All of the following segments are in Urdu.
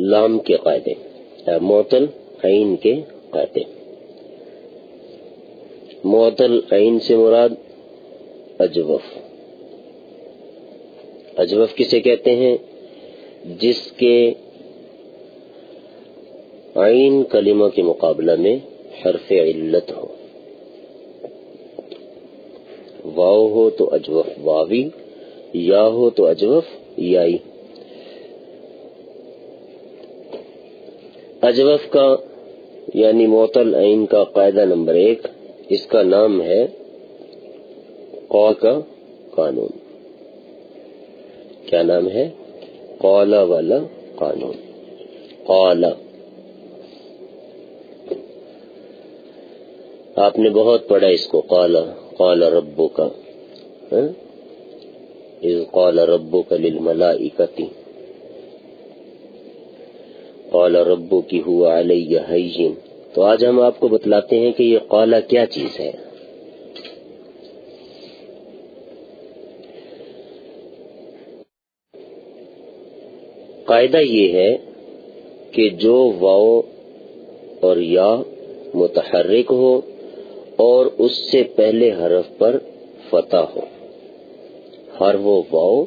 لام کے قاعدے معطل عین کے قاعدے۔ معطل عین سے مراد اجوف۔ اجوف کسے کہتے ہیں؟ جس کے عین کلمہ کے مقابلہ میں حرف علت ہو۔ واؤ ہو تو اجوف واوی، یا ہو تو اجوف یائی۔ اجوف کا یعنی معطل عین کا قاعدہ نمبر ایک، اس کا نام ہے قو کا قانون۔ کیا نام ہے؟ قولا والا قانون۔ قولا آپ نے بہت پڑھا اس کو قالا قال ربو کا قال ربو ہاں؟ کا للملائکتی۔ قال ربو کی ہوا علیہ تو آج ہم آپ کو بتلاتے ہیں کہ یہ قالا کیا چیز ہے۔ قاعدہ یہ ہے کہ جو واؤ اور یا متحرک ہو اور اس سے پہلے حرف پر فتح ہو۔ ہر وہ واؤ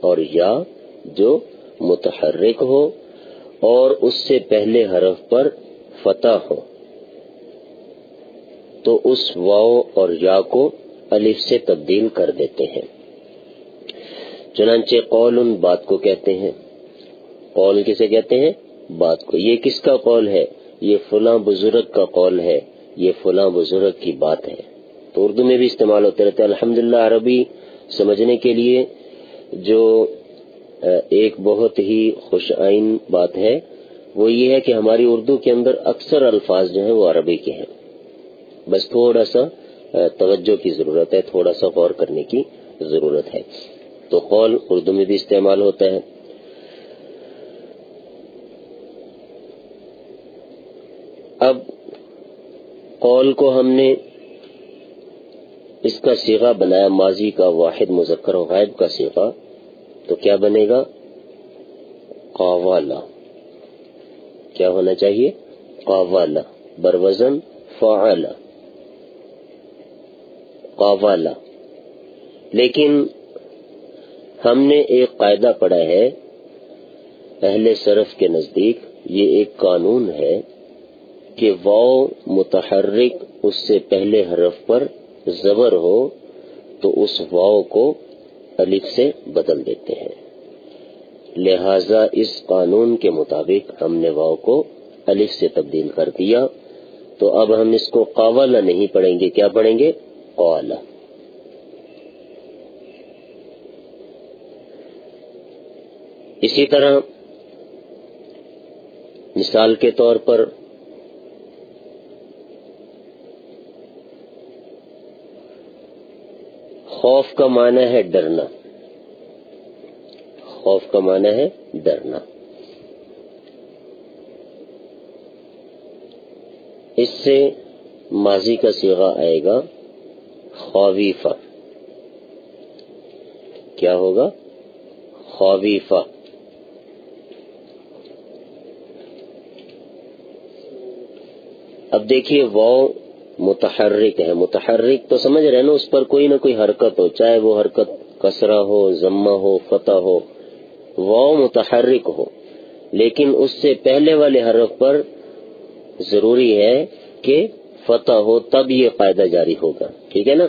اور یا جو متحرک ہو اور اس سے پہلے حرف پر فتح ہو۔ تو اس واؤ اور یا کو الف سے تبدیل کر دیتے ہیں۔ چنانچہ قول ان بات کو کہتے ہیں۔ قول کسے کہتے ہیں؟ بات کو۔ یہ کس کا قول ہے؟ یہ فلاں بزرگ کا قول ہے۔ یہ فلاں بزرگ کی بات ہے۔ تو اردو میں بھی استعمال ہوتے رہتے الحمد عربی سمجھنے کے لیے جو ایک بہت ہی خوش آئین بات ہے۔ وہ یہ ہے کہ ہماری اردو کے اندر اکثر الفاظ جو ہیں وہ عربی کے ہیں۔ بس تھوڑا سا توجہ کی ضرورت ہے، تھوڑا سا غور کرنے کی ضرورت ہے۔ تو قول اردو میں بھی استعمال ہوتا ہے۔ اب قول کو ہم نے اس کا سیگا بنایا، ماضی کا، واحد، مذکر و غائب کا سیگا تو کیا بنے گا؟ قوالا کیا ہونا چاہیے؟ قوالا بروزن فعلا قوالا لیکن ہم نے ایک قاعدہ پڑھا ہے، اہل صرف کے نزدیک۔ یہ ایک قانون ہے کہ واؤ متحرک اس سے پہلے حرف پر زبر ہو تو اس واؤ کو الف سے بدل دیتے ہیں۔ لہذا اس قانون کے مطابق ہم نے واؤ کو الف سے تبدیل کر دیا۔ تو اب ہم اس کو قوالا نہیں پڑھیں گے، کیا پڑھیں گے؟ قوالا اسی طرح مثال کے طور پر خوف کا معنی ہے ڈرنا۔ خوف کا معنی ہے ڈرنا۔ اس سے ماضی کا سیگا آئے گا خویفہ کیا ہوگا؟ خویفہ اب دیکھیے وہ متحرک ہے۔ متحرک تو سمجھ رہے نا، اس پر کوئی نہ کوئی حرکت ہو، چاہے وہ حرکت کسرا ہو ضمہ ہو، فتح ہو، وہ متحرک ہو۔ لیکن اس سے پہلے والے حرف پر ضروری ہے کہ فتح ہو، تب یہ قاعدہ جاری ہوگا۔ ٹھیک ہے نا؟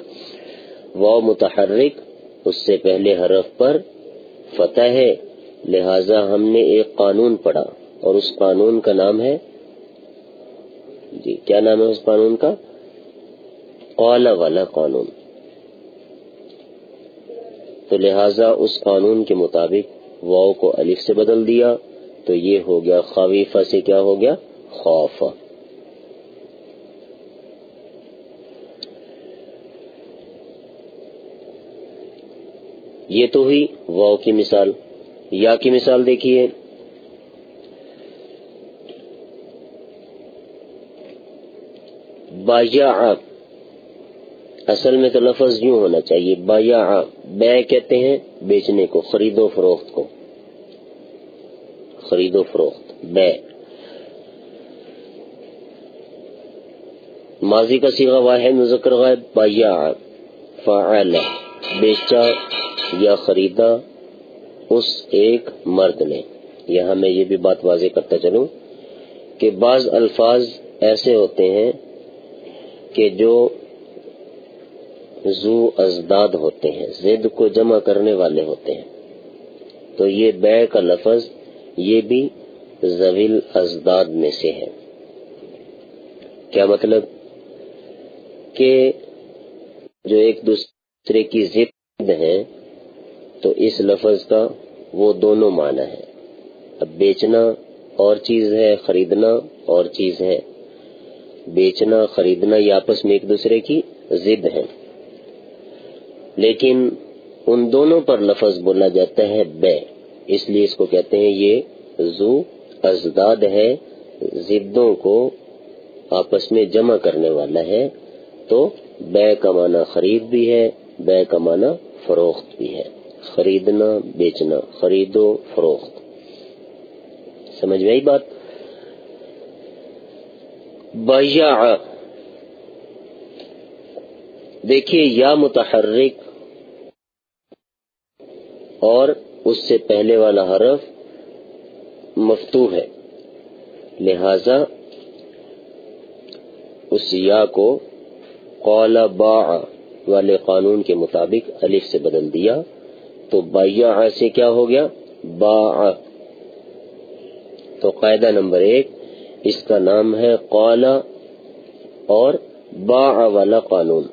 وہ متحرک، اس سے پہلے حرف پر فتح ہے۔ لہذا ہم نے ایک قانون پڑھا اور اس قانون کا نام ہے جی کیا نام ہے اس قانون کا؟ قال والا قانون۔ تو لہذا اس قانون کے مطابق واؤ کو الف سے بدل دیا، تو یہ ہو گیا خویفہ سے کیا ہو گیا؟ خوف یہ تو ہوئی واؤ کی مثال۔ یا کی مثال دیکھیے۔ بایا اصل میں تو لفظ یوں ہونا چاہیے بایا بے کہتے ہیں، بیچنے کو، خرید و فروخت کو۔ خرید و فروخت، بے۔ ماضی کا سیغہ واحد مذکر غائب بایا فعل بیچا یا خریدا، اس ایک مرد نے۔ یہاں میں یہ بھی بات واضح کرتا چلوں کہ بعض الفاظ ایسے ہوتے ہیں کہ جو زو ازداد ہوتے ہیں، زد کو جمع کرنے والے ہوتے ہیں۔ تو یہ بے کا لفظ، یہ بھی زویل ازداد میں سے ہے۔ کیا مطلب؟ کہ جو ایک دوسرے کی ضد ہے تو اس لفظ کا وہ دونوں معنی ہے اب بیچنا اور چیز ہے، خریدنا اور چیز ہے۔ بیچنا، خریدنا یہ آپس میں ایک دوسرے کی ضد ہے لیکن ان دونوں پر لفظ بولا جاتا ہے بے۔ اس لیے اس کو کہتے ہیں یہ زو ازداد ہے، زدوں کو آپس میں جمع کرنے والا ہے۔ تو بے کا معنی خرید بھی ہے، بے کا معنی فروخت بھی ہے۔ خریدنا، بیچنا، خریدو، فروخت۔ سمجھ میں بات؟ بیا دیکھیے یا متحرک اور اس سے پہلے والا حرف مفتو ہے۔ لہذا اس یا کو قول با والے قانون کے مطابق الف سے بدل دیا۔ تو بیا سے کیا ہو گیا؟ با۔ تو قاعدہ نمبر ایک، اس کا نام ہے قولا اور با والا قانون۔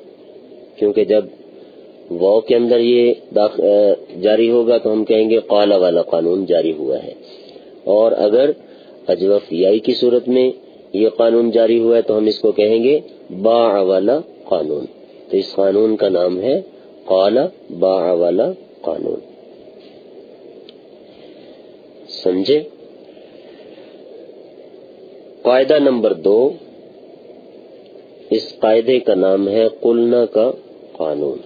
کیونکہ جب واؤ کے اندر یہ جاری ہوگا تو ہم کہیں گے قالا والا قانون جاری ہوا ہے۔ اور اگر اجوف یائی کی صورت میں یہ قانون جاری ہوا ہے تو ہم اس کو کہیں گے با والا قانون۔ تو اس قانون کا نام ہے قالا با والا قانون۔ سمجھے؟ قاعدہ نمبر دو، اس قاعدے کا نام ہے قلنا کا قانون۔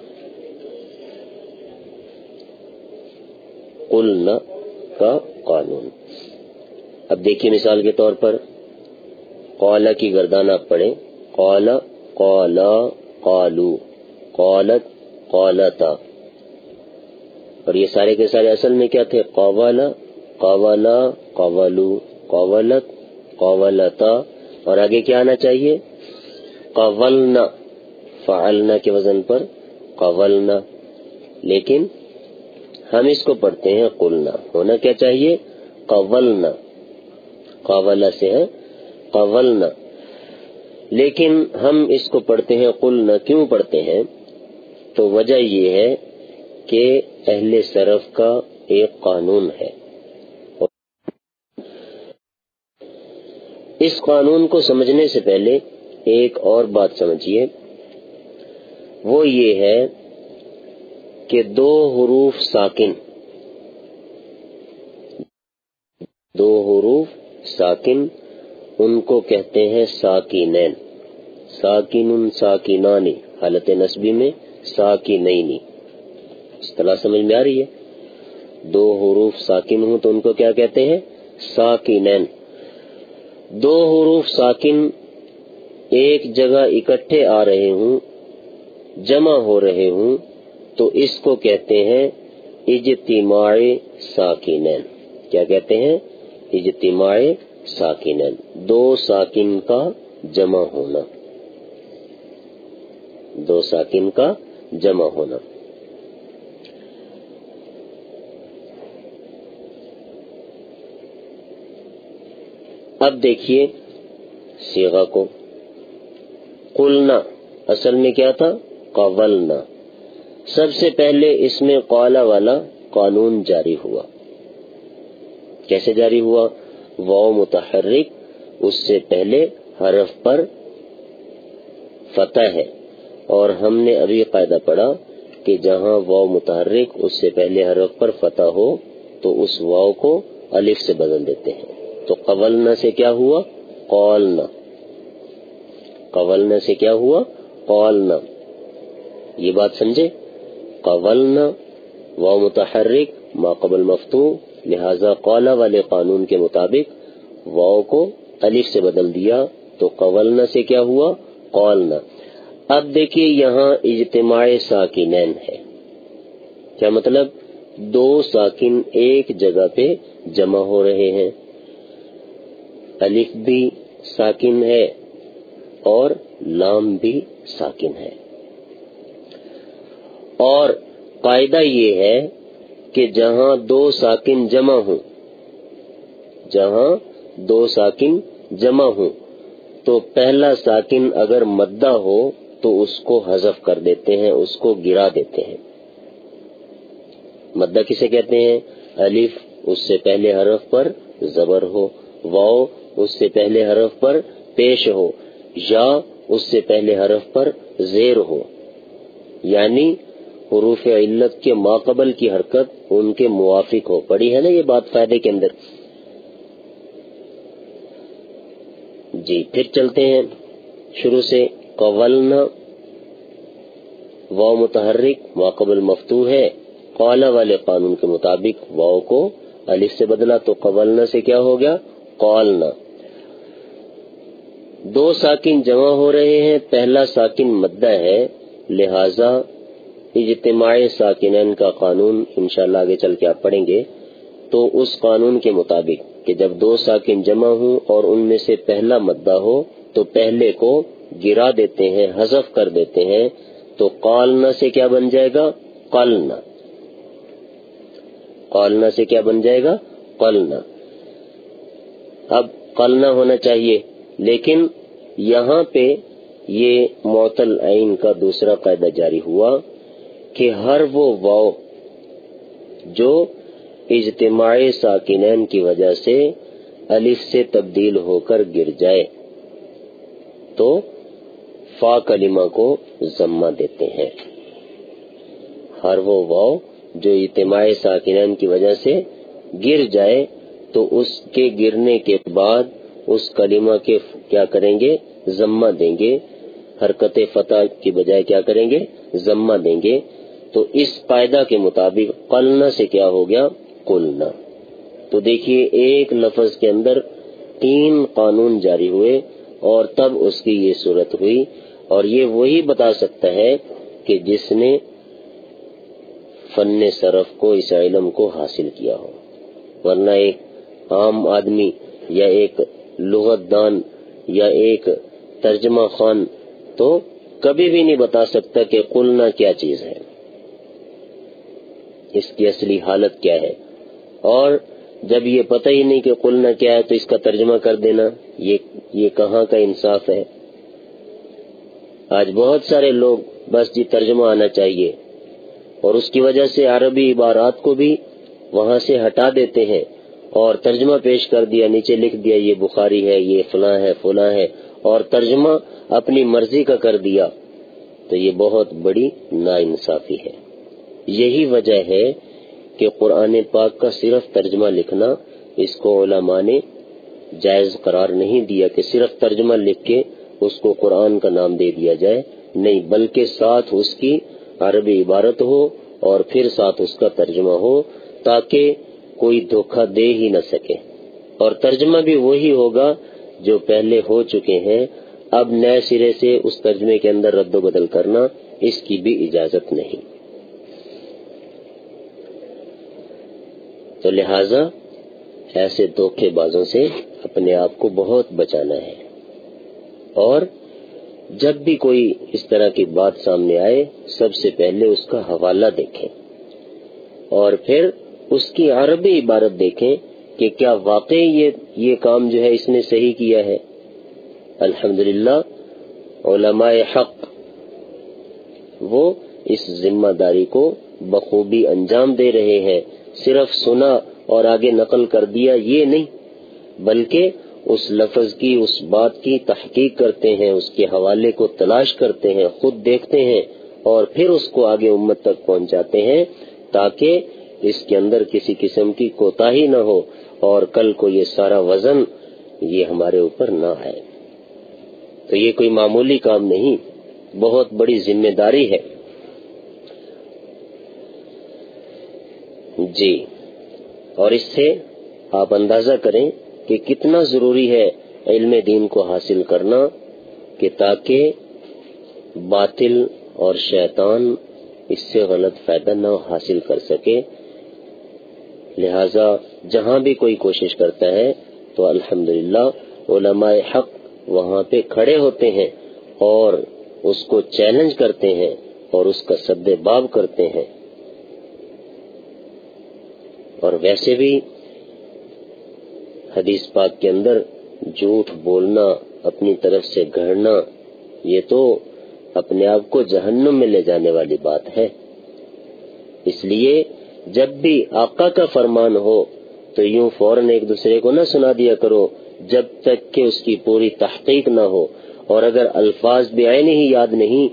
قلنا کا قانون۔ اب دیکھیے مثال کے طور پر، قالا کی گردان آپ پڑھیں۔ قالا قالا، قالو۔ قالت، قالتا۔ اور یہ سارے کے سارے اصل میں کیا تھے؟ قوالا قوالا قوالو قوالت قولتا اور آگے کیا آنا چاہیے؟ قولنا فعلنا کے وزن پر، قولنا۔ لیکن ہم اس کو پڑھتے ہیں قلنا۔ ہونا کیا چاہیے؟ قولنا۔ قولا سے ہے، قولنا۔ لیکن ہم اس کو پڑھتے ہیں قلنا۔ کیوں پڑھتے ہیں؟ تو وجہ یہ ہے کہ اہل صرف کا ایک قانون ہے۔ اس قانون کو سمجھنے سے پہلے ایک اور بات سمجھیے۔ وہ یہ ہے کہ دو حروف ساکن۔ دو حروف ساکن، ان کو کہتے ہیں ساکینین۔ ساکن ساکینانی، حالت نصبی میں ساکینینی۔ اصطلاح سمجھ میں آ رہی ہے؟ دو حروف ساکن ہوں تو ان کو کیا کہتے ہیں؟ ساکینین۔ دو حروف ساکن ایک جگہ اکٹھے آ رہے ہوں جمع ہو رہے ہوں، تو اس کو کہتے ہیں اجتماع ساکینین کیا کہتے ہیں؟ اجتماع ساکینین دو ساکن کا جمع ہونا۔ دو ساکن کا جمع ہونا۔ اب دیکھیے سیگا کو۔ قلنا، اصل میں کیا تھا؟ قولنا۔ سب سے پہلے اس میں قالا والا قانون جاری ہوا۔ کیسے جاری ہوا؟ واؤ متحرک، اس سے پہلے حرف پر فتح ہے۔ اور ہم نے ابھی قاعدہ پڑھا کہ جہاں واؤ متحرک، اس سے پہلے حرف پر فتح ہو، تو اس واؤ کو الف سے بدل دیتے ہیں۔ تو قولنا سے کیا ہوا؟ قولنا قولنا سے کیا ہوا؟ قولنا یہ بات سمجھے؟ قولنا و متحرک ما قبل مفتو لہذا قولا والے قانون کے مطابق واؤ کو الف سے بدل دیا تو قولنا سے کیا ہوا؟ قولنا۔ اب دیکھیے یہاں اجتماع ساکنین ہے۔ کیا مطلب؟ دو ساکن ایک جگہ پہ جمع ہو رہے ہیں۔ الف بھی ساکن ہے اور لام بھی ساکن ہے۔ اور قاعدہ یہ ہے کہ جہاں دو ساکن جمع ہوں، جہاں دو ساکن جمع ہوں، تو پہلا ساکن اگر مدہ ہو تو اس کو حذف کر دیتے ہیں، اس کو گرا دیتے ہیں۔ مدہ کسے کہتے ہیں؟ الف، اس سے پہلے حرف پر زبر ہو واؤ اس سے پہلے حرف پر پیش ہو، یا، اس سے پہلے حرف پر زیر ہو۔ یعنی حروف علت کے ماقبل کی حرکت ان کے موافق ہو۔ پڑی ہے نا یہ بات فائدے کے اندر؟ جی پھر چلتے ہیں۔ شروع سے قولنا واؤ متحرک، ماقبل مفتو ہے۔ قالا والے قانون کے مطابق واؤ کو الف سے بدلا تو قولنا سے کیا ہو گیا؟ قولنا دو ساکن جمع ہو رہے ہیں، پہلا ساکن مدہ ہے، لہذا اجتماع ساکنین کا قانون انشاءاللہ آگے چل کے آپ پڑھیں گے، تو اس قانون کے مطابق کہ جب دو ساکن جمع ہوں اور ان میں سے پہلا مدہ ہو، تو پہلے کو گرا دیتے ہیں، حذف کر دیتے ہیں، تو قالنا سے کیا بن جائے گا؟ قلنا۔ قالنا سے کیا بن جائے گا؟ قلنا۔ اب قلنا ہونا چاہیے، لیکن یہاں پہ یہ معطل عین کا دوسرا قاعدہ جاری ہوا۔ کہ ہر وہ واؤ جو اجتماع ساکنین کی وجہ سے الف سے تبدیل ہو کر گر جائے، تو فا کلمہ کو ضمہ دیتے ہیں۔ ہر وہ واؤ جو اجتماع ساکنین کی وجہ سے گر جائے، تو اس کے گرنے کے بعد اس کلمہ کے کیا کریں گے؟ ضمہ دیں گے۔ حرکت فتح کی بجائے کیا کریں گے؟ ضمہ دیں گے۔ تو اس قاعدہ کے مطابق قلنا سے کیا ہو گیا؟ قلنا۔ تو دیکھیے، ایک لفظ کے اندر تین قانون جاری ہوئے اور تب اس کی یہ صورت ہوئی۔ اور یہ وہی بتا سکتا ہے کہ جس نے فن صرف کو، اس علم کو حاصل کیا ہو۔ ورنہ ایک عام آدمی یا ایک لغت دان یا ایک ترجمہ خان تو کبھی بھی نہیں بتا سکتا کہ قلنا کیا چیز ہے۔ اس کی اصلی حالت کیا ہے؟ اور جب یہ پتہ ہی نہیں کہ قلنا کیا ہے تو اس کا ترجمہ کر دینا، یہ یہ کہاں کا انصاف ہے؟ آج بہت سارے لوگ بس جی ترجمہ آنا چاہیے، اور اس کی وجہ سے عربی عبارات کو بھی وہاں سے ہٹا دیتے ہیں، اور ترجمہ پیش کر دیا، نیچے لکھ دیا، یہ بخاری ہے، یہ فلاں ہے فلاں ہے، اور ترجمہ اپنی مرضی کا کر دیا۔ تو یہ بہت بڑی نا انصافی ہے۔ یہی وجہ ہے کہ قرآن پاک کا صرف ترجمہ لکھنا اس کو علماء نے جائز قرار نہیں دیا کہ صرف ترجمہ لکھ کے اس کو قرآن کا نام دے دیا جائے، نہیں، بلکہ ساتھ اس کی عربی عبارت ہو اور پھر ساتھ اس کا ترجمہ ہو تاکہ کوئی دھوکہ دے ہی نہ سکے۔ اور ترجمہ بھی وہی ہوگا جو پہلے ہو چکے ہیں۔ اب نئے سرے سے اس ترجمے کے اندر رد و بدل کرنا اس کی بھی اجازت نہیں۔ تو لہذا ایسے دھوکے بازوں سے اپنے آپ کو بہت بچانا ہے۔ اور جب بھی کوئی اس طرح کی بات سامنے آئے، سب سے پہلے اس کا حوالہ دیکھیں۔ اور پھر اس کی عربی عبارت دیکھیں کہ کیا واقعی یہ یہ کام جو ہے اس نے صحیح کیا ہے۔ الحمدللہ، علماء حق وہ اس ذمہ داری کو بخوبی انجام دے رہے ہیں۔ صرف سنا اور آگے نقل کر دیا یہ نہیں، بلکہ اس لفظ کی، اس بات کی تحقیق کرتے ہیں، اس کے حوالے کو تلاش کرتے ہیں، خود دیکھتے ہیں اور پھر اس کو آگے امت تک پہنچاتے ہیں تاکہ اس کے اندر کسی قسم کی کوتا ہی نہ ہو اور کل کو یہ سارا وزن یہ ہمارے اوپر نہ آئے۔ تو یہ کوئی معمولی کام نہیں، بہت بڑی ذمہ داری ہے۔ جی۔ اور اس سے آپ اندازہ کریں کہ کتنا ضروری ہے علم دین کو حاصل کرنا کہ تاکہ باطل اور شیطان اس سے غلط فائدہ نہ حاصل کر سکے۔ لہذا جہاں بھی کوئی کوشش کرتا ہے تو الحمدللہ علماء حق وہاں پہ کھڑے ہوتے ہیں اور اس کو چیلنج کرتے ہیں اور اس کا سد باب کرتے ہیں۔ اور ویسے بھی حدیث پاک کے اندر جھوٹ بولنا، اپنی طرف سے گھڑنا، یہ تو اپنے آپ کو جہنم میں لے جانے والی بات ہے۔ اس لیے جب بھی آقا کا فرمان ہو تو یوں فوراً ایک دوسرے کو نہ سنا دیا کرو جب تک کہ اس کی پوری تحقیق نہ ہو۔ اور اگر الفاظ بھی آئے نہیں یاد نہیں،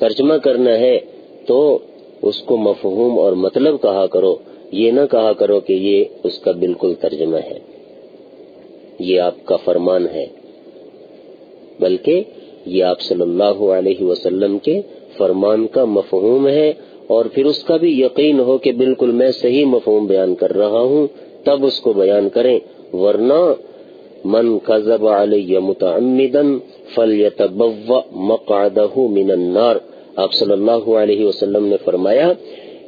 ترجمہ کرنا ہے تو اس کو مفہوم اور مطلب کہا کرو۔ یہ نہ کہا کرو کہ یہ اس کا بالکل ترجمہ ہے۔ یہ آپ کا فرمان ہے۔ بلکہ یہ آپ صلی اللہ علیہ وسلم کے فرمان کا مفہوم ہے اور پھر اس کا بھی یقین ہو کہ بالکل میں صحیح مفہوم بیان کر رہا ہوں، تب اس کو بیان کریں۔ ورنہ من کذب علی متعمدا فلیتبوأ مقعده من النار۔ آپ صلی اللہ علیہ وسلم نے فرمایا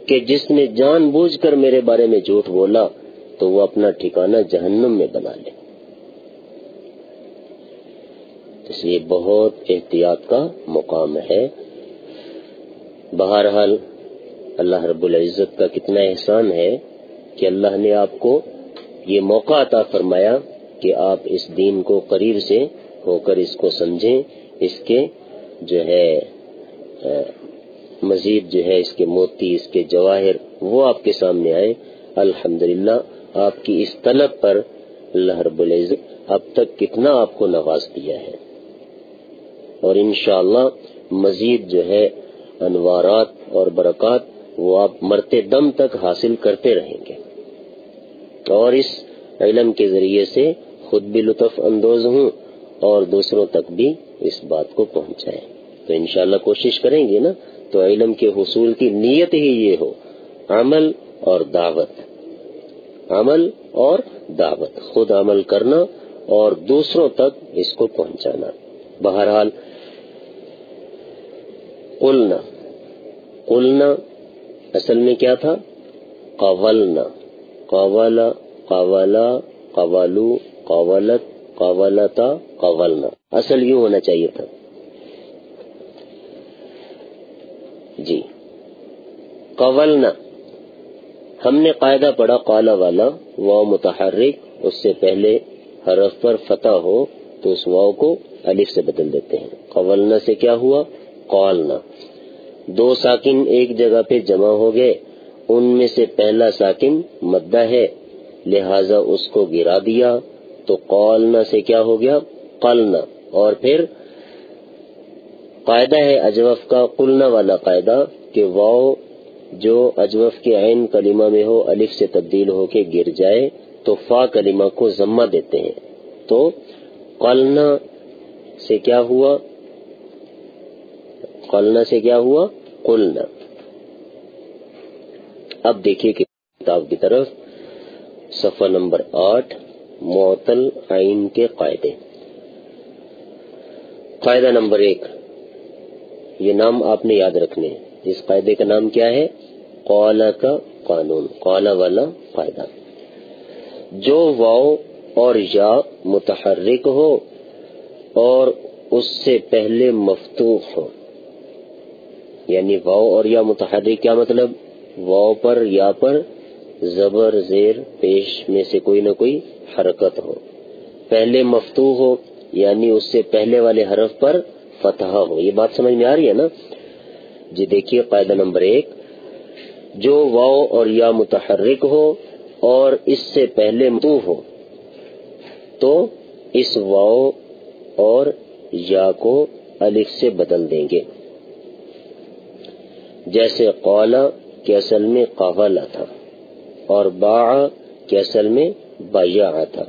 کہ جس نے جان بوجھ کر میرے بارے میں جھوٹ بولا تو وہ اپنا ٹھکانہ جہنم میں بنا لے۔ اس لیے بہت احتیاط کا مقام ہے۔ بہرحال اللہ رب العزت کا کتنا احسان ہے کہ اللہ نے آپ کو یہ موقع عطا فرمایا کہ آپ اس دین کو قریب سے ہو کر اس کو سمجھیں، اس کے جو ہے مزید جو ہے اس کے موتی، اس کے جواہر، وہ آپ کے سامنے آئے۔ الحمدللہ، آپ کی اس طلب پر اللہ رب العزت اب تک کتنا آپ کو نواز دیا ہے۔ اور انشاءاللہ مزید جو ہے انوارات اور برکات وہ آپ مرتے دم تک حاصل کرتے رہیں گے۔ اور اس علم کے ذریعے سے خود بھی لطف اندوز ہوں اور دوسروں تک بھی اس بات کو پہنچائے تو انشاءاللہ کوشش کریں گے نا تو علم کے حصول کی نیت ہی یہ ہو، عمل اور دعوت۔ عمل اور دعوت، خود عمل کرنا اور دوسروں تک اس کو پہنچانا۔ بہرحال، قلنا قلنا اصل میں کیا تھا؟ قولنا، قولا قولا، قولو، قولت، قولتا، قولنا۔ اصل یوں ہونا چاہیے تھا۔ جی۔ قولنا۔ ہم نے قاعدہ پڑھا قالا والا واؤ متحرک، اس سے پہلے حرف پر فتح ہو تو اس واؤ کو الف سے بدل دیتے ہیں۔ قولنا سے کیا ہوا؟ قولنا دو ساکن ایک جگہ پہ جمع ہو گئے۔ ان میں سے پہلا ساکن مدہ ہے، لہذا اس کو گرا دیا۔ تو قولنا سے کیا ہو گیا؟ قلنا۔ اور پھر قاعدہ ہے اجوف کا قلنا والا قاعدہ کہ واؤ جو اجوف کے عین کلمہ میں ہو، الف سے تبدیل ہو کے گر جائے تو فا کلمہ کو ضمہ دیتے ہیں۔ تو قلنا سے کیا ہوا؟ قلنا سے کیا ہوا؟ قلنا اب دیکھیے کتاب کی طرف صفحہ نمبر آٹھ، معطل عین کے قاعدے۔ قاعدہ نمبر ایک۔ یہ نام آپ نے یاد رکھنے اس قاعدے کا نام کیا ہے؟ قولا کا قانون قولا والا قاعدہ جو واؤ اور یا متحرک ہو اور اس سے پہلے مفتوح ہو۔ یعنی واؤ اور یا متحرک کیا مطلب؟ واؤ پر یا پر زبر، زیر، پیش میں سے کوئی نہ کوئی حرکت ہو۔ پہلے مفتو ہو یعنی اس سے پہلے والے حرف پر فتح ہو یہ بات سمجھ میں آ رہی ہے نا؟ جی دیکھیے قاعدہ نمبر ایک۔ جو واؤ اور یا متحرک ہو اور اس سے پہلے متو ہو، تو اس واؤ اور یا کو الف سے بدل دیں گے۔ جیسے قولا کے اصل میں قولا تھا اور با کے اصل میں بایا تھا۔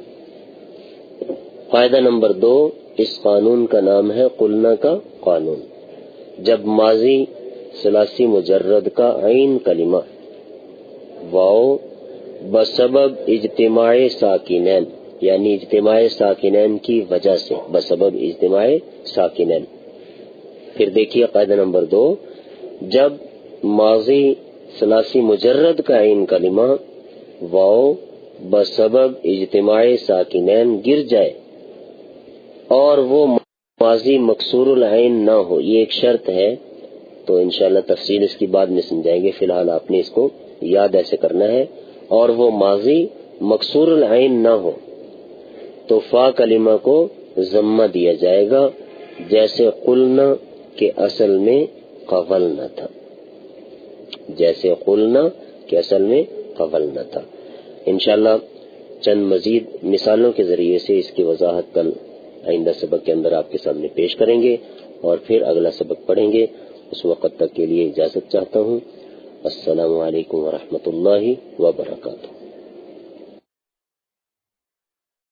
قاعدہ نمبر دو۔ اس قانون کا نام ہے قلنا کا قانون۔ جب ماضی سلاسی مجرد کا عین کلمہ۔ واؤ، بسبب اجتماع ساکینین یعنی اجتماع ساکینین کی وجہ سے۔ بسبب اجتماع ساکینین پھر دیکھیے قاعدہ نمبر دو۔ جب ماضی سلاسی مجرد کا عین کلمہ، واؤ، بسبب اجتماع ساکینین گر جائے۔ اور وہ ماضی مقصور العین نہ ہو۔ یہ ایک شرط ہے۔ تو انشاءاللہ تفصیل اس کی بعد میں سمجھائیں گے۔ فی الحال آپ نے اس کو یاد ایسے کرنا ہے۔ اور وہ ماضی مقصور العین نہ ہو۔ تو فا کلمہ کو ضمہ دیا جائے گا۔ جیسے قلنا کے اصل میں قبل نہ تھا۔ جیسے قلنا کے اصل میں قبل نہ تھا۔ انشاءاللہ چند مزید مثالوں کے ذریعے سے اس کی وضاحت کل آئندہ سبق کے اندر آپ کے سامنے پیش کریں گے اور پھر اگلا سبق پڑھیں گے۔ اس وقت تک کے لیے اجازت چاہتا ہوں۔ السلام علیکم ورحمۃ اللہ وبرکاتہ۔